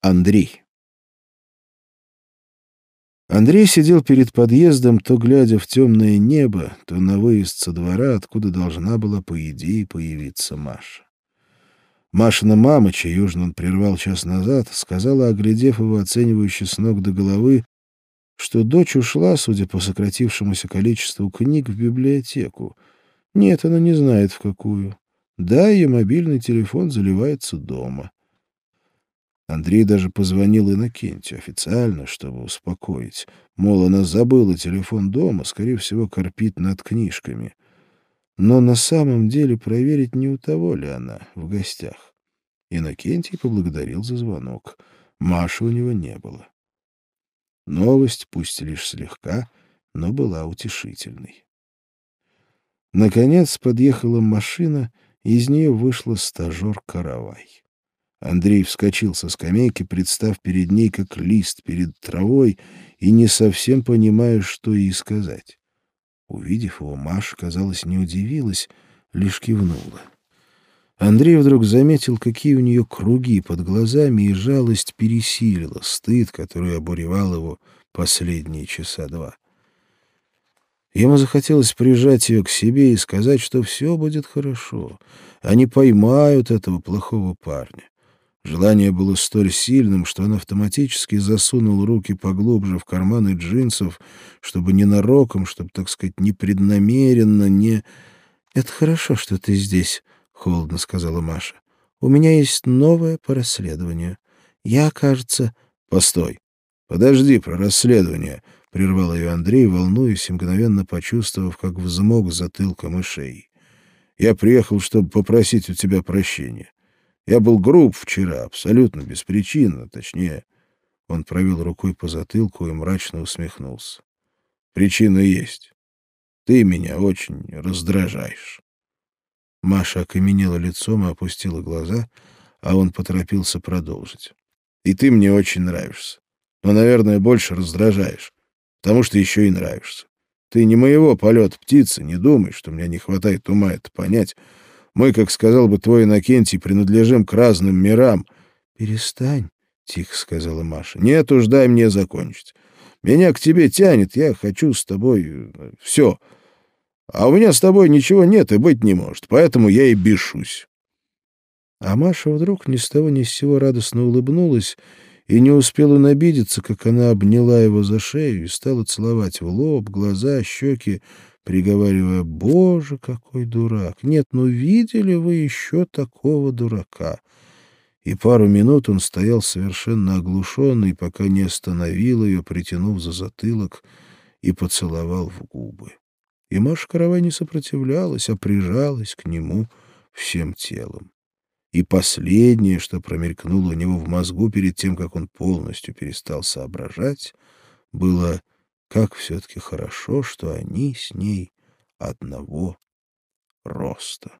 Андрей. Андрей сидел перед подъездом, то глядя в темное небо, то на выезд со двора, откуда должна была, по идее, появиться Маша. Машина мама, чей ужин он прервал час назад, сказала, оглядев его оценивающе с ног до головы, что дочь ушла, судя по сократившемуся количеству книг, в библиотеку. Нет, она не знает, в какую. Да, ее мобильный телефон заливается дома. Андрей даже позвонил Иннокентию официально, чтобы успокоить. Мол, она забыла телефон дома, скорее всего, корпит над книжками. Но на самом деле проверить, не у того ли она в гостях. Иннокентий поблагодарил за звонок. Маши у него не было. Новость, пусть лишь слегка, но была утешительной. Наконец подъехала машина, и из нее вышла стажер Каравай. Андрей вскочил со скамейки, представ перед ней как лист перед травой и не совсем понимая, что ей сказать. Увидев его, Маша, казалось, не удивилась, лишь кивнула. Андрей вдруг заметил, какие у нее круги под глазами, и жалость пересилила стыд, который обуревал его последние часа два. Ему захотелось прижать ее к себе и сказать, что все будет хорошо. Они поймают этого плохого парня. Желание было столь сильным, что он автоматически засунул руки поглубже в карманы джинсов, чтобы ненароком, чтобы, так сказать, непреднамеренно, не... — Это хорошо, что ты здесь, — холодно сказала Маша. — У меня есть новое по расследованию. Я, кажется... — Постой. Подожди про расследование, — прервал ее Андрей, волнуясь и мгновенно почувствовав, как взмок затылком и шеей. — Я приехал, чтобы попросить у тебя прощения. Я был груб вчера, абсолютно беспричинно, точнее. Он провел рукой по затылку и мрачно усмехнулся. Причина есть. Ты меня очень раздражаешь. Маша окаменела лицом и опустила глаза, а он поторопился продолжить. И ты мне очень нравишься. Но, наверное, больше раздражаешь, потому что еще и нравишься. Ты не моего полета птицы, не думай, что мне не хватает ума это понять, мы, как сказал бы твой Иннокентий, принадлежим к разным мирам. — Перестань, — тихо сказала Маша. — Нет уж, дай мне закончить. Меня к тебе тянет, я хочу с тобой... Э, Все. А у меня с тобой ничего нет и быть не может, поэтому я и бешусь. А Маша вдруг ни с того ни с сего радостно улыбнулась и не успела набидеться, как она обняла его за шею и стала целовать в лоб, глаза, щеки, приговаривая «Боже, какой дурак! Нет, ну видели вы еще такого дурака?» И пару минут он стоял совершенно оглушенный, пока не остановил ее, притянув за затылок и поцеловал в губы. И Маша Каравай не сопротивлялась, а прижалась к нему всем телом. И последнее, что промелькнуло у него в мозгу перед тем, как он полностью перестал соображать, было как все-таки хорошо, что они с ней одного роста.